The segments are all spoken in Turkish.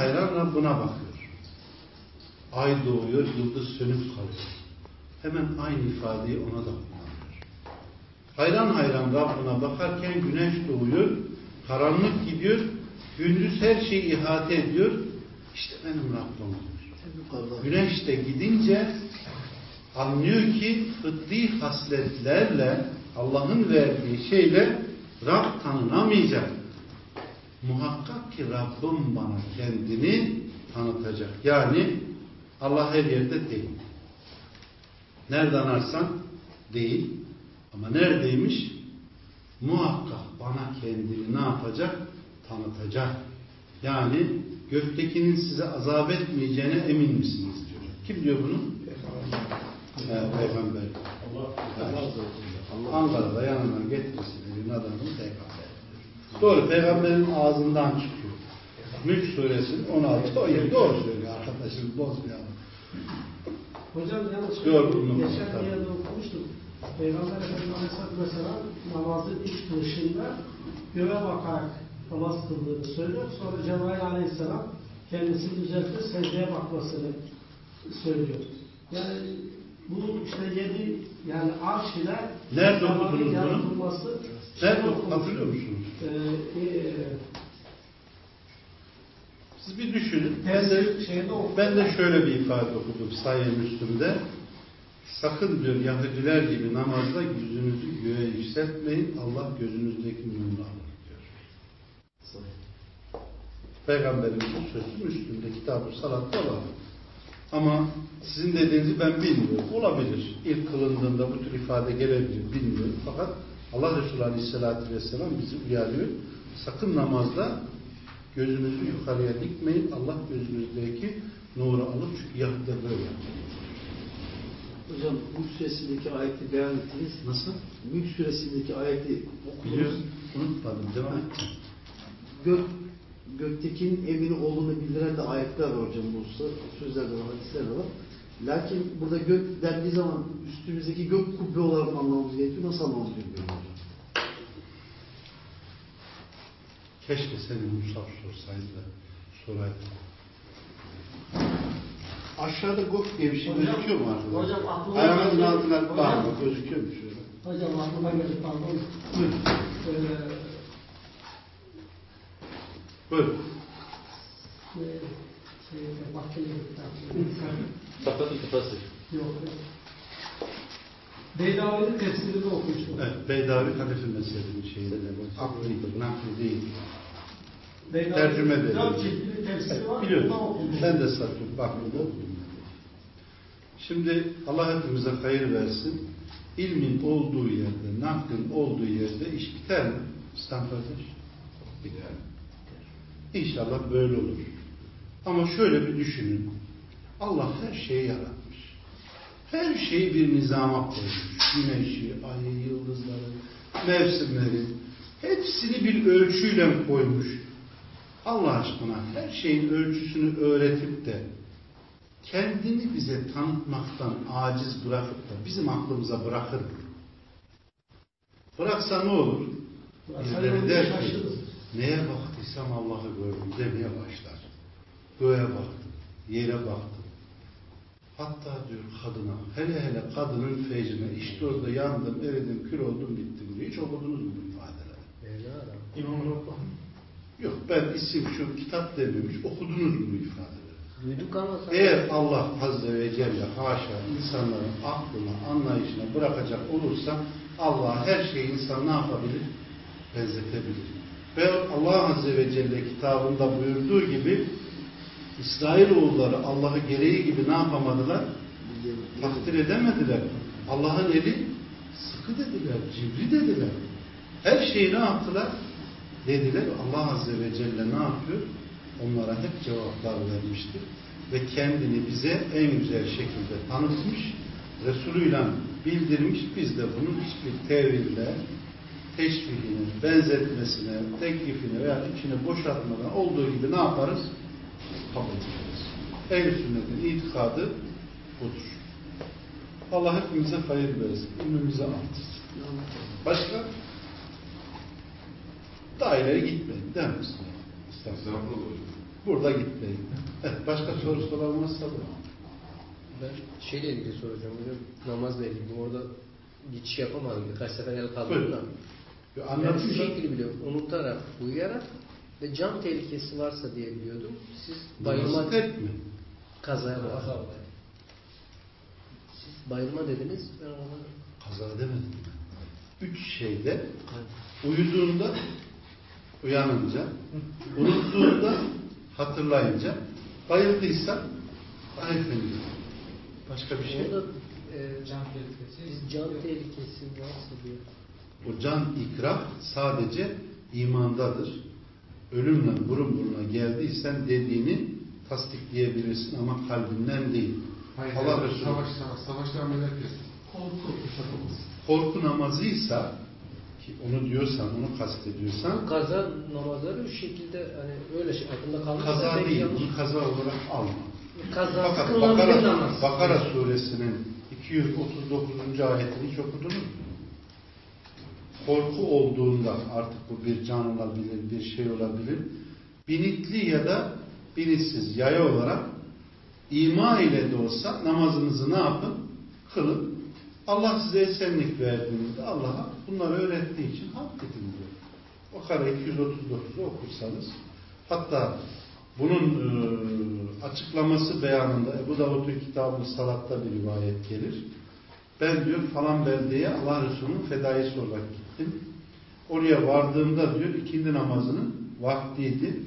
hayran Rabbına bakıyor. Ay doğuyor, yıldız sönüp kalıyor. Hemen aynı ifadeyi ona da kullanıyor. Hayran hayran Rabbına bakarken güneş doğuyor, karanlık gidiyor, gündüz her şeyi ihate ediyor. İşte benim Rabbim diyor. Güneş de gidince anlıyor ki fıtri hasletlerle Allah'ın verdiği şeyle Rab tanınamayacak. Muhakkak ki Rabbim bana kendini tanıtacak. Yani Allah her yerde değil. Nerede ararsan değil. Ama neredeymiş? Muhakkak bana kendini ne yapacak? Tanıtacak. Yani göktekinin size azap etmeyeceğine emin misiniz diyor. Kim diyor bunu? Ee, Peygamber. Ankara'da yanına getirsin elin adamın peygamber. Doğru peygamberin ağzından çıkıyor. Mülk suresi 16 17 doğru söylüyor arkadaşım bozmayalım. Hocam yalnız Yok, bunu- geçen bir yerde okumuştum. Peygamber Efendimiz Aleyhisselatü Vesselam namazın ilk kılışında göğe bakarak namaz kıldığını söylüyor. Sonra Cebrail Aleyhisselam kendisini düzeltip secdeye bakmasını söylüyor. Yani bu işte yedi yani arş ile Nerede okudunuz bunu? Okumuştum. hatırlıyor musunuz? Ee, e, Siz bir düşünün. Ben de, ben de şöyle bir ifade okudum Sayı Müslüm'de. Sakın diyor Yahudiler gibi namazda yüzünüzü göğe yükseltmeyin. Allah gözünüzdeki nurunu alır diyor. Peygamberimizin sözü Müslüm'de kitabı salatta var. Ama sizin dediğinizi ben bilmiyorum. Olabilir. İlk kılındığında bu tür ifade gelebilir. Bilmiyorum. Fakat Allah Resulü Aleyhisselatü Vesselam bizi uyarıyor. Sakın namazda gözünüzü yukarıya dikmeyin. Allah gözünüzdeki nuru alır. Çünkü böyle yapıyor. Hocam Mülk suresindeki ayeti beyan ettiniz. Nasıl? Mülk suresindeki ayeti okudunuz. Unutmadım. Devam et. Gök, göktekin emini olduğunu bildiren de ayetler var hocam bu hususta. Sözler de var, hadisler var. Lakin burada gök dendiği zaman üstümüzdeki gök kubbe olarak mı anlamamız gerekiyor? Nasıl anlamamız gerekiyor hocam? Keşke senin Musab sorsaydı da soraydı. Aşağıda gök diye bir şey Hocam- gözüküyor mu arkadaşlar? hocam aklıma Ayağınızın geldi. altına Hocam- bak bak gözüküyor mu şöyle? Hocam aklıma geldi pardon. Buyurun. Ee, Buyurun. e, şey, baktım Sakatın kafası. Yok. Beydavi'nin tefsirini okumuştum. Evet, Beydavi Hanefi mezhebinin şeyinde aklıydı, nakli değil. Beydavi, Tercüme de Dört ciltli tefsiri var. Biliyorum. Ben de satıyorum. Bakmıyorum. Şimdi Allah hepimize hayır versin. İlmin olduğu yerde, naklin olduğu yerde iş biter mi? İslam kardeş? Biter. İnşallah böyle olur. Ama şöyle bir düşünün. Allah her şeyi yaratmış. Her şeyi bir nizama koymuş. Güneşi, ayı, yıldızları, mevsimleri. Hepsini bir ölçüyle koymuş. Allah aşkına her şeyin ölçüsünü öğretip de kendini bize tanıtmaktan aciz bırakıp da bizim aklımıza bırakır mı? Bıraksa ne olur? Birileri der ki, neye baktıysam Allah'ı gördüm demeye başlar. Göğe baktım, yere baktım. Hatta diyor kadına, hele hele kadının fecrine, işte orada yandım, eridim, kül oldum, bittim diyor. Hiç okudunuz mu bu ifadeleri? İmam Rabbani. Yok ben isim şu kitap dememiş, okudunuz mu bu ifadeleri? Duyduk ama Eğer Allah Azze ve Celle haşa insanların aklına, anlayışına bırakacak olursa Allah her şeyi insan ne yapabilir? Benzetebilir. Ve Allah Azze ve Celle kitabında buyurduğu gibi İsrailoğulları Allah'ı gereği gibi ne yapamadılar? Takdir edemediler. Allah'ın eli sıkı dediler, cibri dediler. Her şeyi ne yaptılar? Dediler. Allah Azze ve Celle ne yapıyor? Onlara hep cevaplar vermiştir. Ve kendini bize en güzel şekilde tanıtmış, Resulüyle bildirmiş. Biz de bunun hiçbir teville, teşbihine, benzetmesine, teklifine veya içine boşaltmadan olduğu gibi ne yaparız? Kabul ederiz. Ehl-i sünnetin itikadı budur. Allah hepimize hayır versin. İlmimizi artırsın. Başka? Daha ileri gitmeyin. İstersen. Estağfurullah hocam. Burada gitmeyin. Evet, başka sorusu olan varsa da. Ben şeyle ilgili soracağım hocam. Namazla ilgili. Orada geçiş yapamadım. Birkaç sefer el kaldırdım da. Bir Ben şu şekilde biliyorum. Unutarak, uyuyarak ve can tehlikesi varsa diye biliyordum. Siz bayılma mi? kazaya var. Siz bayılma dediniz. Ben ona... Kaza demedim. Üç şeyde uyuduğunda uyanınca, unuttuğunda hatırlayınca, bayıldıysa ayetlenir. Başka bir şey. Orada e, can tehlikesi. Biz can tehlikesi varsa diye. O can ikrah sadece imandadır. Ölümle burun buruna geldiysen dediğini tasdikleyebilirsin ama kalbinden değil. Hayır, Allah hayır, Resulü savaş, savaş, savaşta ameliyat kesin. korku namazıysa ki onu diyorsan, onu kastediyorsan Kaza namazları şu şekilde hani öyle şey aklında kalmışsa kaza değil, bunu kaza olarak alma. Kaza Fakat Bakara, namaz. Bakara suresinin 239. ayetini hiç okudunuz mu? Korku olduğunda artık bu bir can olabilir, bir şey olabilir. Binitli ya da binitsiz yaya olarak ima ile de olsa namazınızı ne yapın? Kılın. Allah size esenlik verdiğinde Allah'a bunları öğrettiği için hak edin diyor. Bakara 239'u okursanız hatta bunun e, açıklaması beyanında Ebu Davud'un kitabı Salat'ta bir rivayet gelir. Ben diyor falan beldeye Allah Resulü'nün fedaisi olarak gittim. Oraya vardığımda diyor ikindi namazının vaktiydi.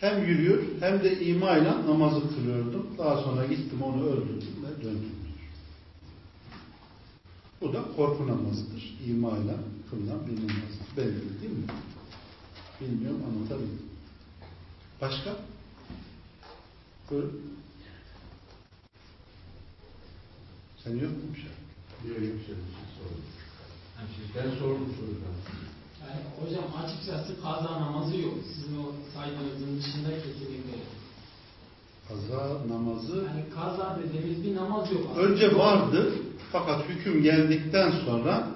Hem yürüyor hem de ima ile namazı kılıyordum. Daha sonra gittim onu öldürdüm ve döndüm diyor. Bu da korku namazıdır. İma ile kılınan bir namazdır. Belli değil mi? Bilmiyorum anlatabildim. Başka? Buyurun. Sen yok mu bir şey? Yok yok bir şey sordum. Ben sordum sorudan. Yani hocam açıkçası kaza namazı yok. Sizin o saydığınızın dışında kesinlikle yok. Kaza namazı Yani kaza dediğimiz bir namaz yok. aslında. önce vardı fakat hüküm geldikten sonra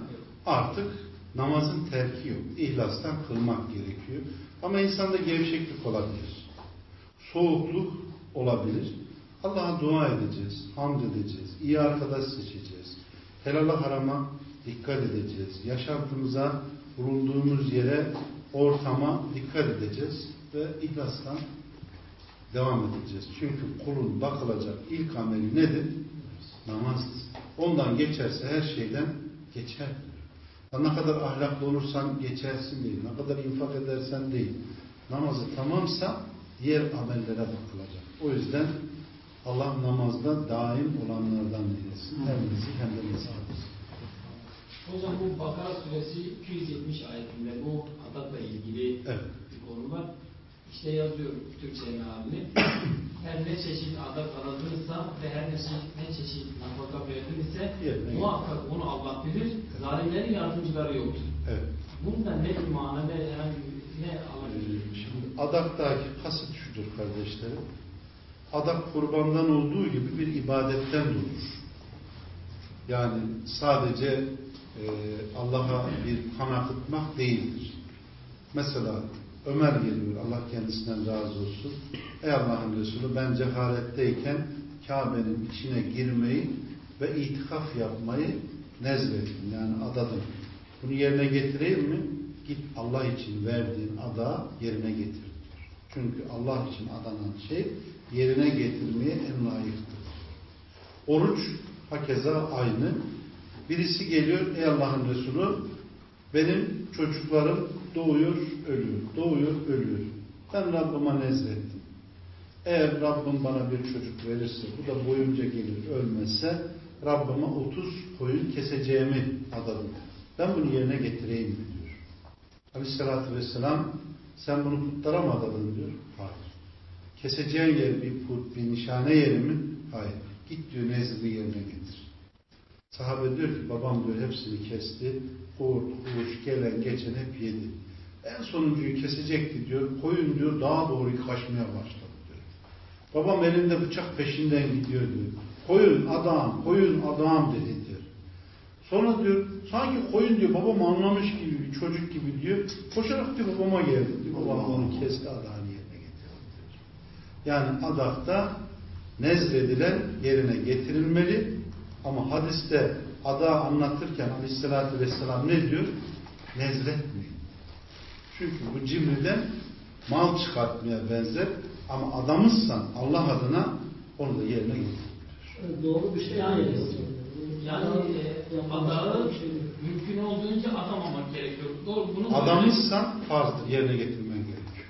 artık namazın terki yok. İhlastan kılmak gerekiyor. Ama insanda gevşeklik olabilir. Soğukluk olabilir. Allah'a dua edeceğiz, hamd edeceğiz, iyi arkadaş seçeceğiz. Helala harama dikkat edeceğiz. Yaşantımıza, bulunduğumuz yere, ortama dikkat edeceğiz ve ihlastan devam edeceğiz. Çünkü kulun bakılacak ilk ameli nedir? Namazdır. Ondan geçerse her şeyden geçer. Ne kadar ahlaklı olursan geçersin değil. Ne kadar infak edersen değil. Namazı tamamsa diğer amellere bakılacak. O yüzden Allah namazda daim olanlardan eylesin. De insanımızı. Hocam bu Bakara suresi 270 ayetinde bu adakla ilgili Evet. bir konu var. İşte yazıyor Türkçe mealini. her ne çeşit adak aradırsa ve her ne çeşit, ne çeşit nafaka verilirse Yerine muhakkak onu Allah bilir. Zalimlerin yardımcıları yoktur. Evet. Bunda ne imana ne herhangi ne Ee, alabilir? Şimdi adaktaki kasıt şudur kardeşlerim. Adak kurbandan olduğu gibi bir ibadetten doğur. Yani sadece e, Allah'a bir kan akıtmak değildir. Mesela Ömer geliyor, Allah kendisinden razı olsun. Ey Allah'ın Resulü ben ceharetteyken Kabe'nin içine girmeyi ve itikaf yapmayı nezrettim. Yani adadım. Bunu yerine getireyim mi? Git Allah için verdiğin ada yerine getir. Çünkü Allah için adanan şey yerine getirmeye en layıktır. Oruç hakeza aynı. Birisi geliyor ey Allah'ın Resulü benim çocuklarım doğuyor, ölüyor. Doğuyor, ölüyor. Ben Rabbime nezrettim. Eğer Rabbim bana bir çocuk verirse, bu da boyunca gelir, ölmezse Rabbime 30 koyun keseceğimi adadım. Ben bunu yerine getireyim diyor. Aleyhissalatü vesselam sen bunu putlara mı adadın diyor. Hayır. Keseceğin yer bir put, bir nişane yeri mi? Hayır. Git diyor nezrini yerine getir. Sahabe diyor ki babam diyor hepsini kesti. Kurt, kuş, gelen, geçen hep yedi. En sonuncuyu kesecekti diyor. Koyun diyor daha doğru kaçmaya başladı diyor. Babam elinde bıçak peşinden gidiyor diyor. Koyun adam, koyun adam dedi diyor. Sonra diyor sanki koyun diyor babam anlamış gibi bir çocuk gibi diyor. Koşarak diyor babama geldi diyor. Babam onu kesti adamı yerine getirdi diyor. Yani adakta nezredilen yerine getirilmeli ama hadiste ada anlatırken aleyhissalatü vesselam ne diyor? Nezretmiyor. Çünkü bu cimriden mal çıkartmaya benzer ama adamızsan Allah adına onu da yerine getir. Doğru bir şey Yani-. Yani e, adağı şey mümkün olduğunca atamamak gerekiyor. Doğru bunu Adamızsan farzdır yerine getirmen gerekiyor.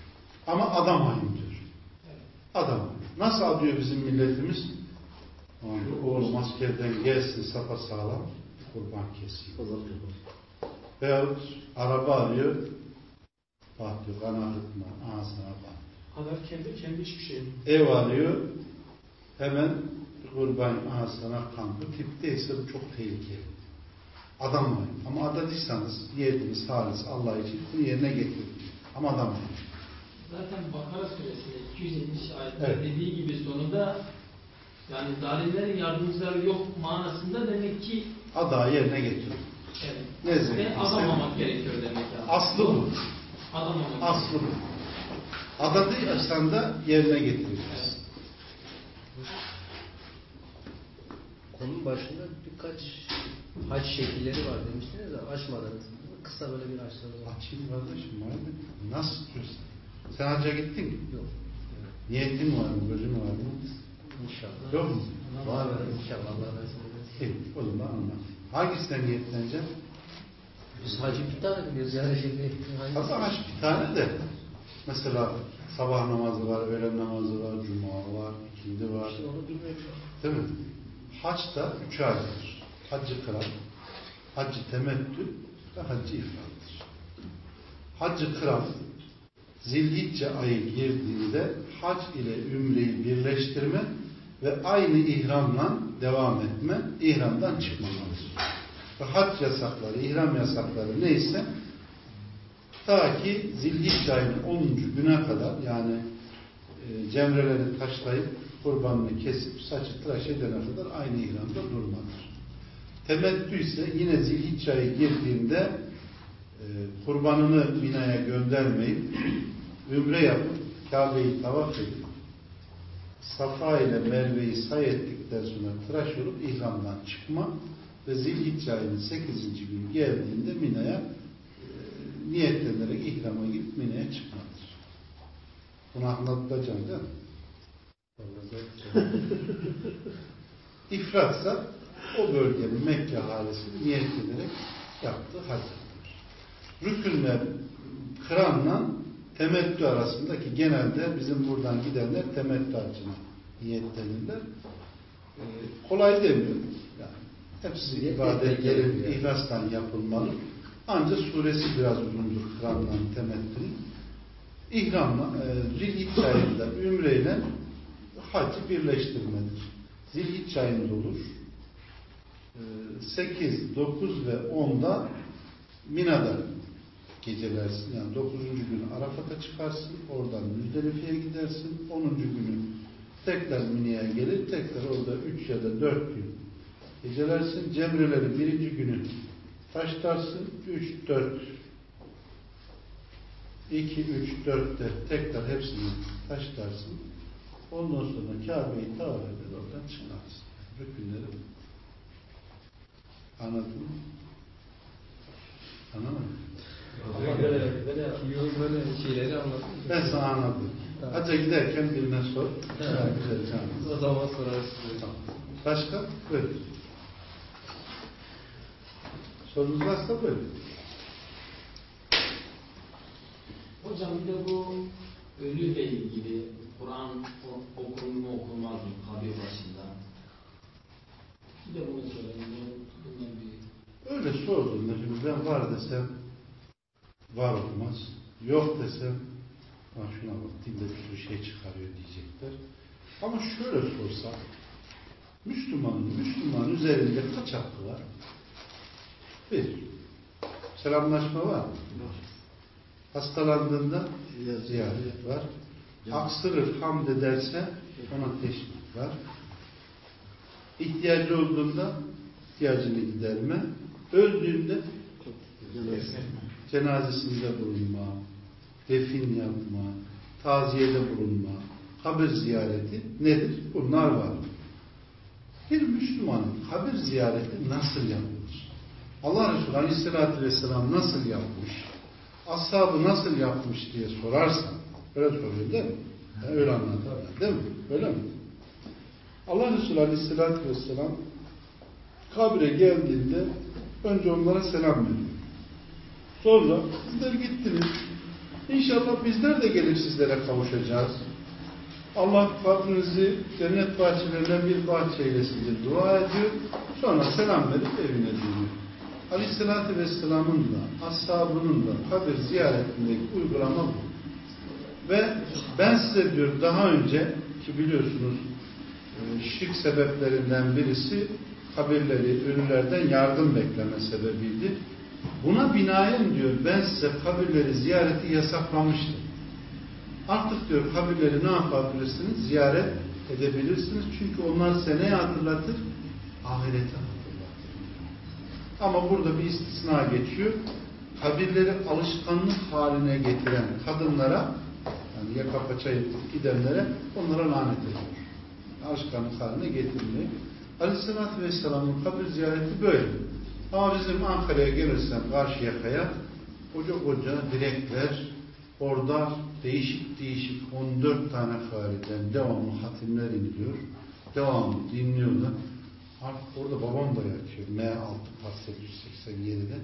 Ama adamayım diyor. Evet. Adam. Nasıl adıyor bizim milletimiz? Şu oğlum askerden gelsin sapa sağlam kurban yapalım. Veyahut araba arıyor. Bak diyor kan ağrıtma. Ağzına bak. Kadar kendi kendi hiçbir şey. Ev arıyor. Hemen kurban ağzına kan. Bu tipteyse bu çok tehlikeli. Adamayın. Ama adadıysanız niyetiniz halis Allah için bunu yerine getirin. Ama adamayın. Zaten Bakara suresinde 270 ayette Evet. dediği gibi sonunda yani zalimlerin yardımcıları yok manasında demek ki Ada yerine getirin. evet. Ne. Ve adamamak gerekiyor demek yani. Aslı bu. Adamamak. Aslı bu. Adadıysan da yerine getireceğiz. Konunun başında birkaç haç şekilleri var demiştiniz de açmadınız. Kısa böyle bir açsanız. Açayım kardeşim var mı? Nasıl diyorsun? Sen hacca gittin mi? Yok. Niyetin var mı? Gözün var mı? İnşallah. Yok mu? Var var inşallah Allah ederse. İyi, o zaman anlat. Hangisine niyetleneceksin? Biz hacı bir tane biliyoruz yani şimdi. hangisi? Hatta haç bir tane de. Mesela sabah namazı var, öğlen namazı var, cuma var, ikindi var. İşte onu an. Değil mi? Haç da üç ayrıdır. Haccı kıran, haccı temettü ve haccı ifrattır. Haccı kıran, zilhicce ayı girdiğinde hac ile ümreyi birleştirme ve aynı ihramla devam etme, ihramdan çıkmamalıdır. Ve hac yasakları, ihram yasakları neyse ta ki zilhicce ayının 10. güne kadar yani e, cemreleri taşlayıp kurbanını kesip saçı tıraş edene kadar aynı ihramda durmadır. Temettü ise yine zilhicce girdiğinde e, kurbanını Mina'ya göndermeyip ümre yapıp Kabe'yi tavaf edip Safa ile Merve'yi say ettikten sonra tıraş olup ihramdan çıkma ve Zilhicce ayının 8. gün geldiğinde Mina'ya e, niyetlenerek ihrama girip Mina'ya çıkmadır. Bunu anlatacaksın değil mi? İfratsa o bölgenin Mekke halisini niyet ederek yaptığı haccadır. Rükünler kıranla temettü arasındaki genelde bizim buradan gidenler temettü hacına niyetlenirler. Ee, kolay demiyorum. Yani hepsi etmek gerekiyor. ihlastan yapılmalı. Ancak suresi biraz uzundur kıranla temettünün. İhramla, e, Zilhicce ayında ümreyle hacı birleştirmedir. Zilhicce ayında olur. E, 8, 9 ve 10'da Mina'da gecelersin. Yani 9. Arafat'a çıkarsın. Oradan Müzdelife'ye gidersin. 10. günü tekrar Mina'ya gelir. Tekrar orada 3 ya da 4 gün gecelersin. Cemreleri birinci günü taşlarsın. 3, 4 2, 3, 4'te tekrar hepsini taşlarsın. Ondan sonra Kabe'yi tavaf eder, oradan çıkarsın. Rükünleri. Anladın mı? Anladın mı? Ben sana anladım. Tamam. Hacca giderken birine sor. Evet. Güzel canım. O zaman sorarız. Tamam. Başka? Buyurun. Sorunuz varsa buyurun. Hocam bir de bu ölüyle ilgili Kur'an okunur mu okunmaz mı kabir başında? Bir de bunu sorayım. Bu- Bundan bir Öyle şimdi ben var desem var olmaz. Yok desem "Ha şuna bak dinde bir sürü şey çıkarıyor diyecekler. Ama şöyle sorsak Müslümanın Müslüman üzerinde kaç hakkı var? Bir. Selamlaşma var mı? Hastalandığında ziyaret var. Aksırır, hamd ederse ona teşvik var. İhtiyacı olduğunda ihtiyacını giderme. Öldüğünde cenazesinde bulunma, defin yapma, taziyede bulunma, kabir ziyareti nedir? Bunlar var. Bir Müslümanın kabir ziyareti nasıl yapılır? Allah Resulü Aleyhisselatü Vesselam nasıl yapmış? Ashabı nasıl yapmış diye sorarsan, öyle soruyor değil mi? Yani öyle anlatırlar değil mi? Öyle mi? Allah Resulü Aleyhisselatü Vesselam kabre geldiğinde önce onlara selam veriyor. Sonra sizler gittiniz. İnşallah bizler de gelip sizlere kavuşacağız. Allah kabrinizi cennet bahçelerinden bir bahçe eylesin diye dua ediyor. Sonra selam verip evine dönüyor. Aleyhisselatü Vesselam'ın da, ashabının da kabir ziyaretindeki uygulama bu. Ve ben size diyor daha önce ki biliyorsunuz e, şirk sebeplerinden birisi kabirleri ölülerden yardım bekleme sebebiydi. Buna binaen diyor ben size kabirleri ziyareti yasaklamıştım. Artık diyor kabirleri ne yapabilirsiniz? Ziyaret edebilirsiniz. Çünkü onlar seneye hatırlatır, ahirete hatırlatır. Ama burada bir istisna geçiyor. Kabirleri alışkanlık haline getiren kadınlara yani yaka paça gidenlere onlara lanet ediyor. Alışkanlık haline getirmeyi. Aleyhisselatü Vesselam'ın kabir ziyareti böyle. Ama bizim Ankara'ya gelirsen karşı yakaya koca koca direkler orada değişik değişik 14 tane fariden devamlı hatimler iniliyor. Devamlı dinliyorlar. Artık orada babam da yatıyor. M6 Part 887'de.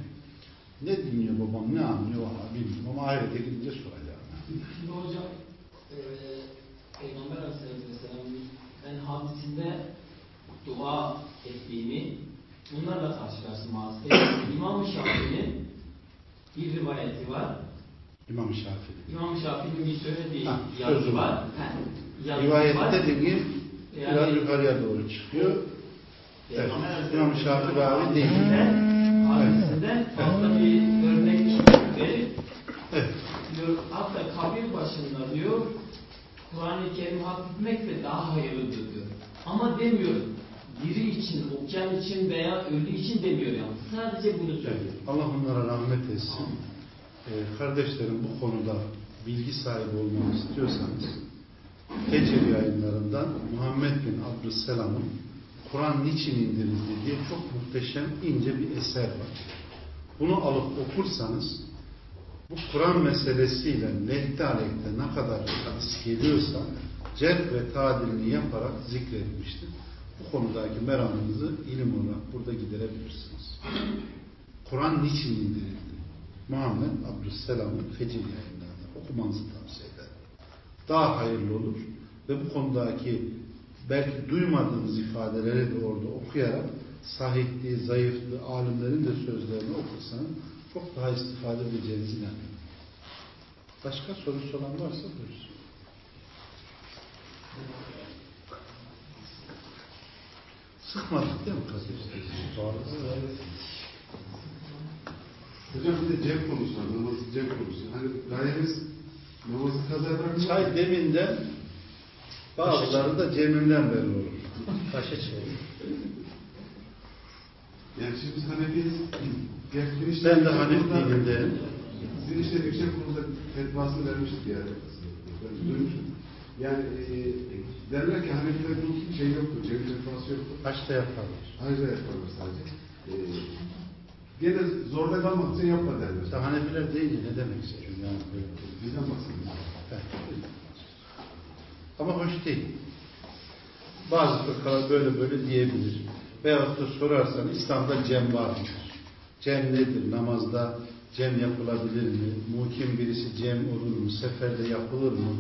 Ne dinliyor babam, ne anlıyor valla bilmiyorum ama ahirete gidince soracağım. Şimdi hocam e, Peygamber Aleyhisselatü Vesselam'ın ben hadisinde dua ettiğini bunlarla karşılaştırması. İmam-ı Şafii'nin bir rivayeti var. İmam Şafii. İmam Şafii'nin bir söylediği Ha, yazı var. yazısı var. Rivayette dediğim biraz Yani- yukarıya doğru çıkıyor. Evet. Peygamber İmam Şafii ravi değil. Hadisinden, fazla bir örnek verip Evet. diyor hatta kabir başında diyor Kur'an-ı Kerim hatmetmek de daha hayırlıdır diyor. Ama demiyor diri için, okuyan için veya ölü için demiyor yani. Sadece bunu söylüyor. Allah onlara rahmet etsin. Ee, kardeşlerim bu konuda bilgi sahibi olmak istiyorsanız Fecr yayınlarından Muhammed bin Abdüsselam'ın Kur'an niçin indirildi diye çok muhteşem ince bir eser var. Bunu alıp okursanız bu Kur'an meselesiyle lehte aleyhte ne kadar hadis geliyorsa cerh ve tadilini yaparak zikredilmiştir. Bu konudaki meramınızı ilim olarak burada giderebilirsiniz. Kur'an niçin indirildi? Muhammed Abdüsselam'ın Fecir yayınlarında okumanızı tavsiye ederim. Daha hayırlı olur ve bu konudaki belki duymadığınız ifadeleri de orada okuyarak sahihliği, zayıflığı, alimlerin de sözlerini okursanız çok daha istifade edeceğinizi inanıyorum. Başka sorusu olan varsa buyursun. Sıkmadık değil mi kardeşler? Hocam bir de cem konusu var. Namazı cem konusu. Hani gayemiz namazı kaza bırakmak. Çay deminden bazıları da ceminden belli olur. Başa çıkıyor. Yani şimdi biz Hanefiyiz. Gerçekten işte Ben de Hanif dinindeyim. Sizin işte yüksek kurulda fetvasını vermiştik yani. Ben duymuştum. Yani e, derler ki Hanefi'de bu şey yoktur. Cem fetvası yoktur. Kaçta yaparlar? Hacda yaparlar sadece. E, gene zorda kalmak için yapma derler. Mesela Hanefiler deyince ne demek istiyor yani böyle? Bizden bahsediyoruz. Evet. Ama hoş değil. Bazı fıkhalar böyle böyle diyebilir. Veyahut da sorarsan İslam'da cem var mıdır? Cem nedir? Namazda cem yapılabilir mi? Muhkim birisi cem olur mu? Seferde yapılır mı?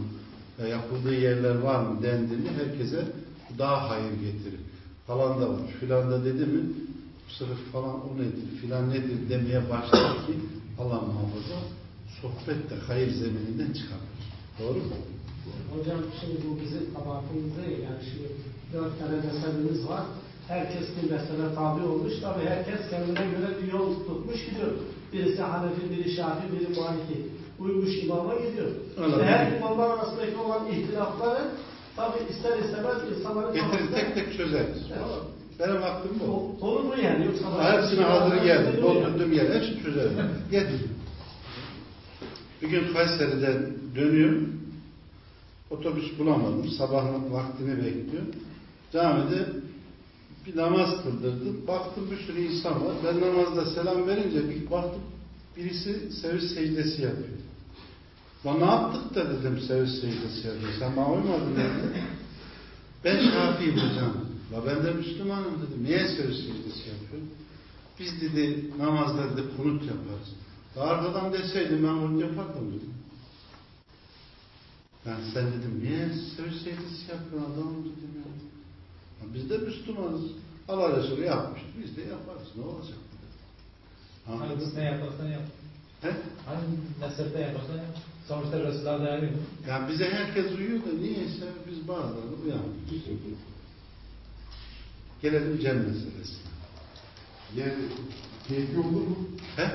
Ve yapıldığı yerler var mı dendiğinde herkese daha hayır getirir. Falan da var. Filan da dedi mi bu sırf falan o nedir? Filan nedir demeye başlar ki Allah muhafaza sohbet de hayır zemininden çıkarır. Doğru mu? Hocam şimdi bu bizim kabahatimiz değil. Yani şimdi dört tane meselemiz var. Herkes bir mesele tabi olmuş. Tabi herkes kendine göre bir yol tutmuş gidiyor. Birisi Hanefi, biri Şafi, biri Maliki. Uymuş imama gidiyor. İşte her imamlar arasındaki olan ihtilafları tabi ister istemez insanların Getir tek tek çözeriz. Evet. Benim aklım bu. Konu bu yani. Yoksa Hepsine hazır geldi. Doldurdum yer. Hepsini çözerim. Getir. Bir gün Kayseri'den dönüyorum. Otobüs bulamadım. Sabah vaktini bekliyor. Camide bir namaz kıldırdım. Baktım bir sürü insan var. Ben namazda selam verince bir baktım birisi seviş secdesi yapıyor. Lan ne yaptık da dedim seviş secdesi yapıyor. Sen bana uymadın dedi. Ben Şafii'yim hocam. La ben de Müslümanım dedim. Niye seviş secdesi yapıyorum? Biz dedi namazda dedi kunut yaparız. Daha arkadan deseydim ben kunut yapardım dedim. Ben sen dedim niye seviş secdesi yapıyorsun adamım dedim ya. Biz de Müslümanız. Allah Resulü yapmış. Biz de yaparız. Ne olacak? Hangisine yaparsan yap. He? Hangi mezhepte yaparsan yap. Sonuçta Resulullah'a dayanıyor. Yani bize herkes uyuyor da niyeyse biz bazıları uyanmıyoruz. Gelelim cem meselesine. Yani keyfi olur mu? He?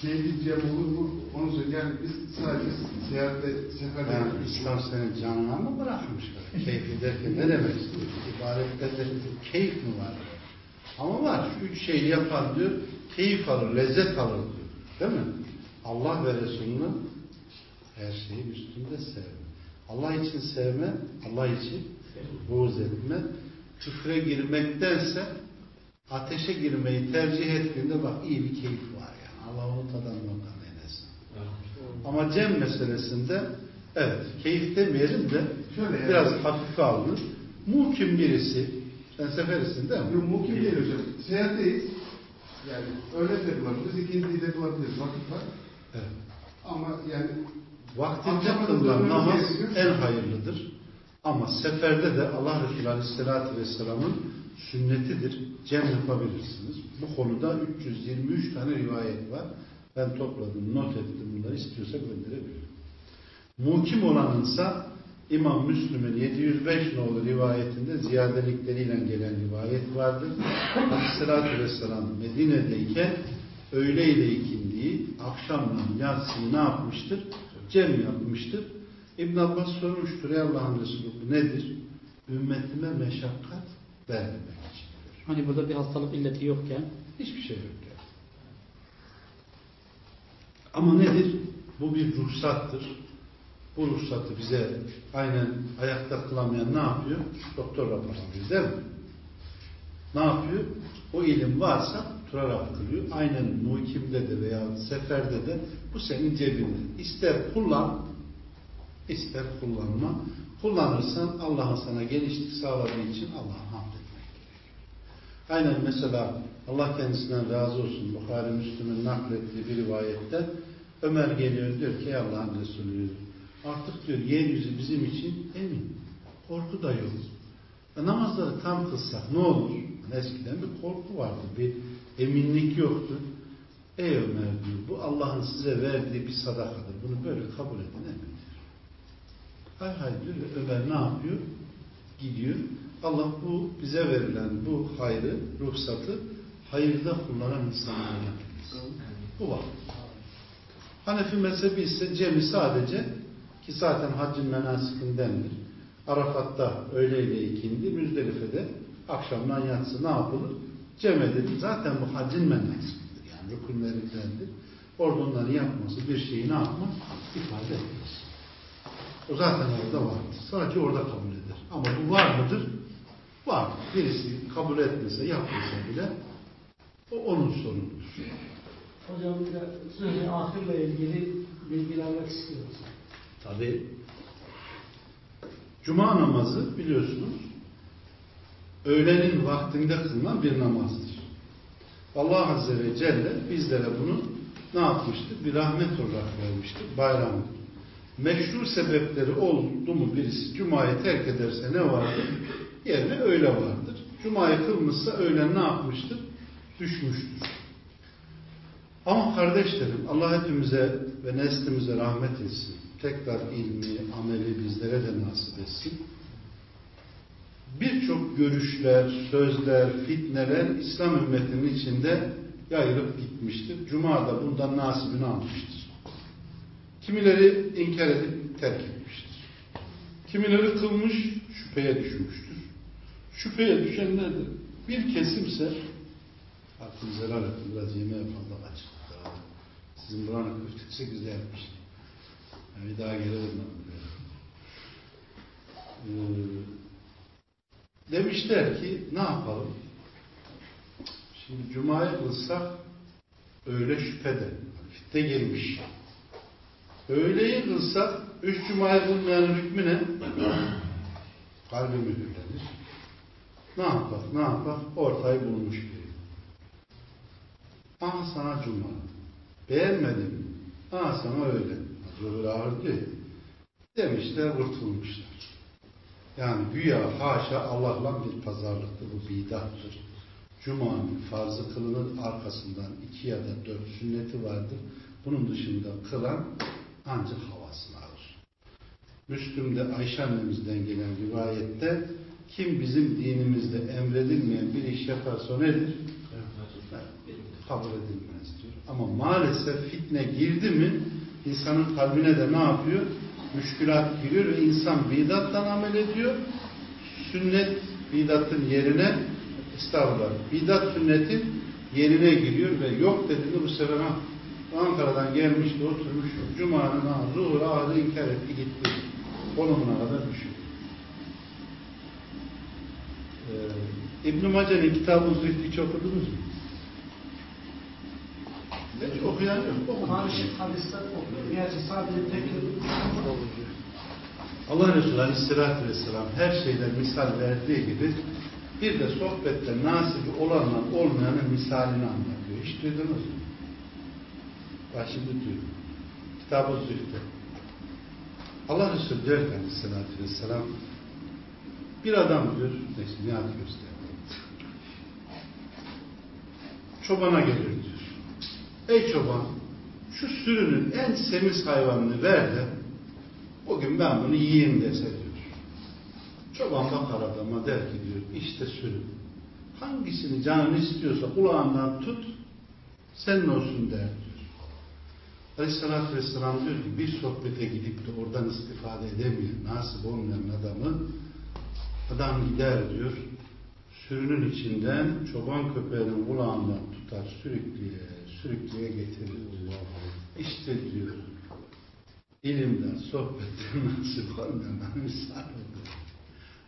Keyfi cem olur mu? Onu söyle. Yani biz sadece seyahatte, seferde Yani yapıyoruz. İslam senin canına mı bırakmışlar? Keyfi derken ne demek istiyor? İbadette de keyif mi var? Ama var. Üç şeyi yapan diyor, keyif alır, lezzet alır diyor. Değil mi? Allah ve Resulünü her şeyin üstünde sevme. Allah için sevme, Allah için buğz etme. Küfre girmektense ateşe girmeyi tercih ettiğinde bak iyi bir keyif var yani. Allah onu tadan ondan eylesin. Ama cem meselesinde evet keyif demeyelim de Şöyle yani. biraz hafife alınır. Muhkim birisi sen seferisin değil mi? Yok, mukim değil hocam. Seyahatteyiz. Yani öğle de kılabiliriz, ikindi de kılabiliriz. Vakit var. Evet. Ama yani Vaktinde kılınan namaz en hayırlıdır. Ama seferde de Allah Resulü Aleyhisselatü Vesselam'ın sünnetidir. Cem yapabilirsiniz. Bu konuda 323 tane rivayet var. Ben topladım, not ettim bunları. istiyorsa gönderebilirim. Mukim olanınsa İmam Müslüm'ün 705 nolu rivayetinde ziyadelikleriyle gelen rivayet vardır. Aleyhisselatü Vesselam Medine'deyken öğle ile ikindiği, akşamla yatsıyı ne yapmıştır? Cem yapmıştır. İbn Abbas sormuştur ey Allah'ın Resulü bu nedir? Ümmetime meşakkat vermemek için. Hani burada bir hastalık illeti yokken Hiçbir şey yok yani. Ama nedir? Bu bir ruhsattır. Bu ruhsatı bize aynen ayakta kılamayan ne yapıyor? Doktor rapor alıyor değil mi? Ne yapıyor? O ilim varsa tutarak kılıyor. Aynen muhkimde de veya seferde de bu senin cebinde. İster kullan, ister kullanma. Kullanırsan Allah'ın sana genişlik sağladığı için Allah'a hamd etmek gerekiyor. Aynen mesela Allah kendisinden razı olsun Bukhari Müslüm'ün naklettiği bir rivayette Ömer geliyor diyor ki "Ey Allah'ın Resulü artık diyor yeryüzü bizim için emin. Korku da yok. E, namazları tam kılsak ne olur? Eskiden bir korku vardı. Bir eminlik yoktu. Ey Ömer diyor bu Allah'ın size verdiği bir sadakadır. Bunu böyle kabul edin emin. Hay hay diyor ve Ömer ne yapıyor? Gidiyor. Allah bu bize verilen bu hayrı, ruhsatı hayırda kullanan insanlara yapıyor. Bu var. Hanefi mezhebi ise cemi sadece ki zaten haccın menasikindendir. Arafat'ta öğleyle ikindi, Müzdelife'de akşamdan yatsı ne yapılır? Cem edilir. Zaten bu haccın menasikidir. Yani rükünlerindendir. Orada onları yapması bir şeyi ne yapmaz? İfade etmez. O zaten orada vardır. Sadece orada kabul eder. Ama bu var mıdır? Var. Birisi kabul etmese, yapmasa bile o onun sorunudur. Hocam bir de ahirle ilgili bilgilenmek istiyoruz. Tabi Cuma namazı biliyorsunuz öğlenin vaktinde kılınan bir namazdır. Allah Azze ve Celle bizlere bunu ne yapmıştır? Bir rahmet olarak vermiştir. Bayram. Meşru sebepleri oldu mu birisi Cuma'yı terk ederse ne vardır? Yerine öğle vardır. Cuma'yı kılmışsa öğlen ne yapmıştır? Düşmüştür. Ama kardeşlerim Allah hepimize ve neslimize rahmet etsin. Tekrar ilmi, ameli bizlere de nasip etsin. Birçok görüşler, sözler, fitneler İslam ümmetinin içinde yayılıp gitmiştir. Cuma da bundan nasibini almıştır. Kimileri inkar edip terk etmiştir. Kimileri kılmış, şüpheye düşmüştür. Şüpheye düşenler de bir kesimse Hakkınızı helal ettim. Biraz yemeğe fazla açık. Sizin buranın köftesi güzelmiş. Yani daha ben buraya. Ee, demişler ki ne yapalım? Şimdi Cuma'yı kılsak öyle şüphede. Fitne gelmiş. Öğleyi kılsak üç Cuma'yı kılmayanın hükmü ne? Kalbi mühürlenir. Ne yapar? Ne yapar? Ortayı bulmuş biri. Aha sana Cuma. Beğenmedin mi? Aha sana öyle. Zuhur ağır değil. Demişler kurtulmuşlar. Yani güya haşa Allah'la bir pazarlıktır. Bu bidattır. Cuma'nın farzı kılınır arkasından iki ya da dört sünneti vardır. Bunun dışında kılan ancak havasını alır. Müslüm'de Ayşe annemizden gelen rivayette kim bizim dinimizde emredilmeyen bir iş yaparsa nedir? Kabul edilmez diyor. Ama maalesef fitne girdi mi insanın kalbine de ne yapıyor? Müşkülat giriyor ve insan bidattan amel ediyor. Sünnet bidatın yerine estağfurullah bidat sünnetin yerine giriyor ve yok dediğinde bu sefer ha, Ankara'dan gelmişti oturmuş Cuma'nın ha, zuhur ağzı inkar etti gitti. Konumuna kadar düşüyor. Ee, İbn-i Mace'nin kitabı Zühdü hiç okudunuz mu? Hiç okuyan yok. Hadis, hadisler okuyor. Gerçi sadece tek Allah Resulü Aleyhisselatü Vesselam her şeyden misal verdiği gibi bir de sohbette nasibi olanla olmayanın misalini anlatıyor. Hiç duydunuz mu? Bak şimdi duyun. Kitab-ı Zühd'de. Allah Resulü diyor ki Aleyhisselatü Vesselam bir adam diyor, neyse nihat gösteriyor. Çobana gelir diyor. Ey çoban, şu sürünün en semiz hayvanını ver de o gün ben bunu yiyeyim dese diyor. Çoban bakar adama der ki diyor işte sürü. Hangisini canın istiyorsa kulağından tut senin olsun der diyor. Aleyhissalatü Vesselam diyor ki bir sohbete gidip de oradan istifade edemeyen, nasip olmayan adamı adam gider diyor sürünün içinden çoban köpeğinin kulağından tutar sürükleye sürükleye getirir. İşte diyor ilimden, sohbetten nasip olmayan misal olur.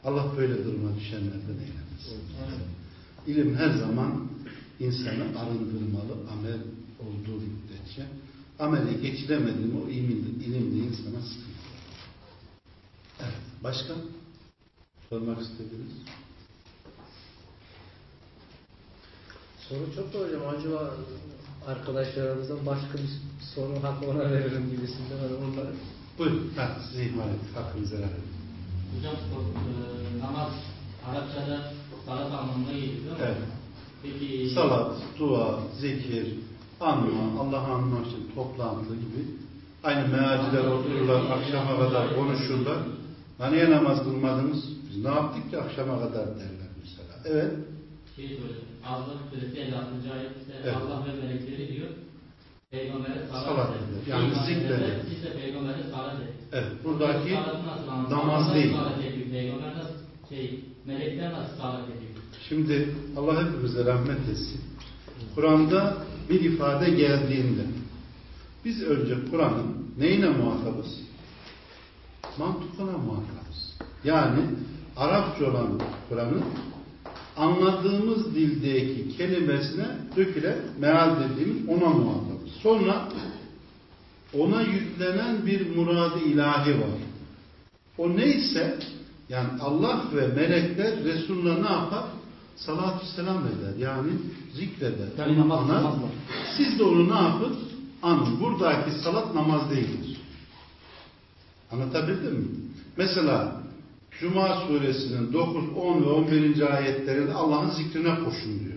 Allah böyle duruma düşenlerden eylemesin. İlim her zaman insanı arındırmalı amel olduğu müddetçe. Amele geçilemedi mi o ilim, ilim de insana sıkıntı. Evet. Başka? Sormak istediniz? Soru çok da hocam. Acaba arkadaşlarımızdan başka bir soru hakkı ona veririm gibisinden. Hani onları Buyurun. Ha, sizi ihmal ettik. Hakkınızı helal edin. Hocam e, namaz Arapçada salat anlamına geliyor değil mi? Evet. Peki Salat, dua, zikir, anma, Allah'ı anmak için toplantı gibi. Aynı mealciler otururlar, akşama kadar konuşurlar. Ha niye namaz kılmadınız? Biz ne yaptık ki akşama kadar derler mesela. Evet. Şey söyledi. Azlık suresi 56. ayette Evet. Allah ve melekleri diyor. Peygambere salat, eder. Yani zikreder. Siz de peygambere salat edin. Evet. Buradaki namaz Allah değil. Peygamber nasıl şey, melekler nasıl salat ediyor? Şimdi Allah hepimize rahmet etsin. Kur'an'da bir ifade geldiğinde biz önce Kur'an'ın neyine muhatabız? Mantıkına muhatabız. Yani Arapça olan Kur'an'ın anladığımız dildeki kelimesine dökülen meal dediğimiz ona muhatabız. Sonra ona yüklenen bir muradı ilahi var. O neyse yani Allah ve melekler Resulullah ne yapar? Salatü selam eder. Yani zikreder. Yani namaz anar. kılmazlar. Siz de onu ne yapın? Anın. Buradaki salat namaz değildir. Anlatabildim mi? Mesela Cuma suresinin 9, 10 ve 11. ayetlerinde Allah'ın zikrine koşun diyor.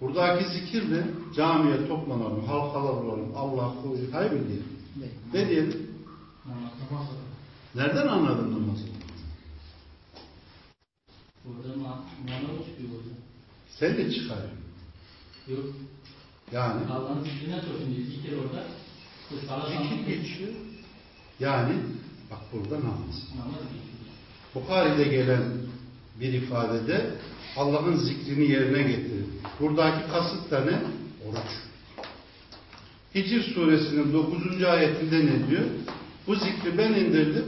Buradaki zikir ne? Camiye toplanalım, halkalar olalım, Allah koyun. Hayır diyelim? Ne diyelim? Nereden anladın namazı? Sen de çıkarıyorsun. Yok. Yani Allah'ın zikrine koşun diyor. Zikir orada. Zikir geçiyor. Yani bak burada namaz. Namaz geçiyor. Bukhari'de gelen bir ifadede Allah'ın zikrini yerine getirir. Buradaki kasıt da ne? Oruç. Hicr suresinin 9. ayetinde ne diyor? Bu zikri ben indirdim,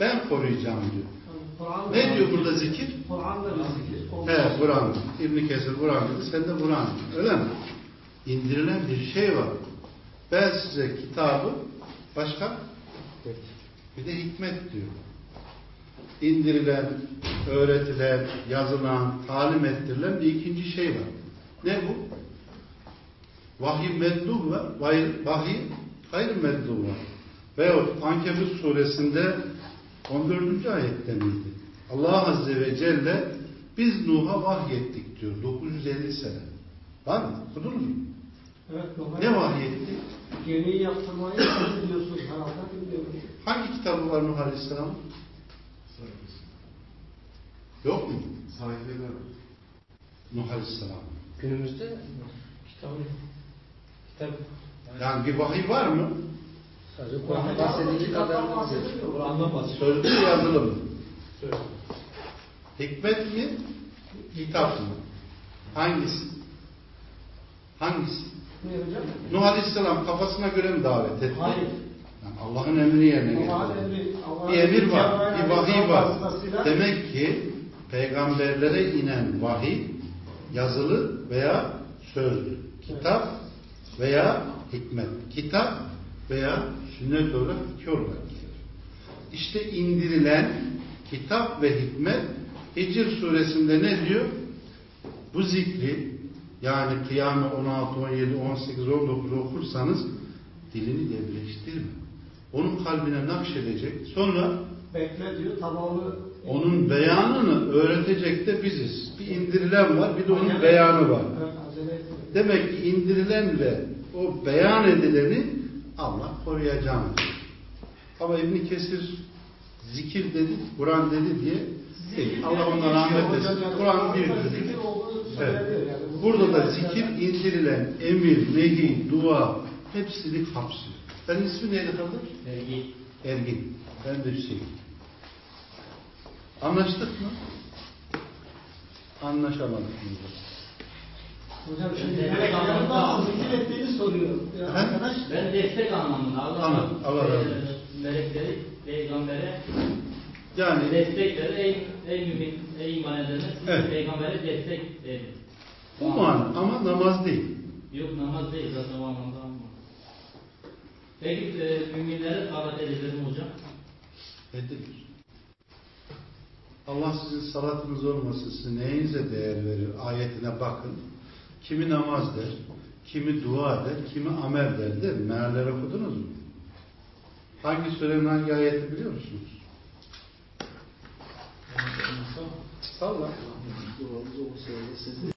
ben koruyacağım diyor. Kur'an- Ne diyor burada zikir? Kur'an'da bir zikir. He Kur'an. İbn Kesir Kur'an dedi. Sen de Kur'an. Öyle mi? İndirilen bir şey var. Ben size kitabı başka bir de hikmet diyor. İndirilen, öğretilen, yazılan, talim ettirilen bir ikinci şey var. Ne bu? Vahiy meddub var. Vahiy, hayır meddub var. Veyahut Ankebut suresinde 14. ayette miydi? Allah Azze ve Celle biz Nuh'a vahyettik diyor. 950 sene. Var mı? Okudunuz mu? Evet, Ne vahyetti? Gemiyi yaptırmayı siz biliyorsunuz herhalde. Hangi kitabı var Nuh Aleyhisselam? Yok mu? Sahifeler var. Nuh Aleyhisselam. Günümüzde Kitabı. kitap Yani bir vahiy var mı? sadece Kur'an'da bahsedildiği kadar. Kur'an'dan bahsediyor. Sözlü yazılı mı? Söyle. Hikmet mi? Kitap mı? Hangisi? Hangisi? Ne hocam? Nuh Aleyhisselam kafasına göre mi davet etti? Hayır. Yani Allah'ın emrini yerine emri, Allah'ın Bir emir emri, var, bir vahiy var. Demek ki peygamberlere inen vahiy yazılı veya sözlü. Kitap veya hikmet. Kitap veya sünnet olarak iki olarak gelir. İşte indirilen kitap ve hikmet Hicr suresinde ne diyor? Bu zikri yani Kıyame 16, 17, 18, 19 okursanız dilini devleştirme. Onun kalbine nakşedecek. Sonra Bekle diyor, tamamı onun beyanını öğretecek de biziz. Bir indirilen var, bir de onun beyanı var. Demek ki indirilenle o beyan edileni Allah koruyacağını. Ama İbn Kesir zikir dedi, Kur'an dedi diye değil. Allah ondan rahmet etsin. Kur'an bir Zikir olduğu söyleniyor Evet. Burada da zikir- indirilen emir, nehi, dua hepsini kapsıyor. Ben ismi neydi kardeş? Vergi. Ergin. Ben de Hüseyin. Anlaştık mı? Anlaşamadık mı? Hocam şimdi Ben de- yanında nasıl zikir ettiğini soruyor. Arkadaş Ben destek anlamında Allah, Tamam, Allah razı olsun. melekleri peygambere Yani destek verir. Ey, ey mümin, ey iman edenler siz Evet. peygambere destek verin. bu mana ama namaz değil. Yok namaz değil zaten o anlamda ama. Peki e, müminlere davet edilir mi hocam? Edilir. Allah sizin salatınız olmasa size neyinize değer verir? Ayetine bakın. Kimi namaz der, kimi dua der, kimi amel der değil mi? Mealleri okudunuz mu? Hangi surenin hangi ayeti biliyor musunuz? Salla. Siz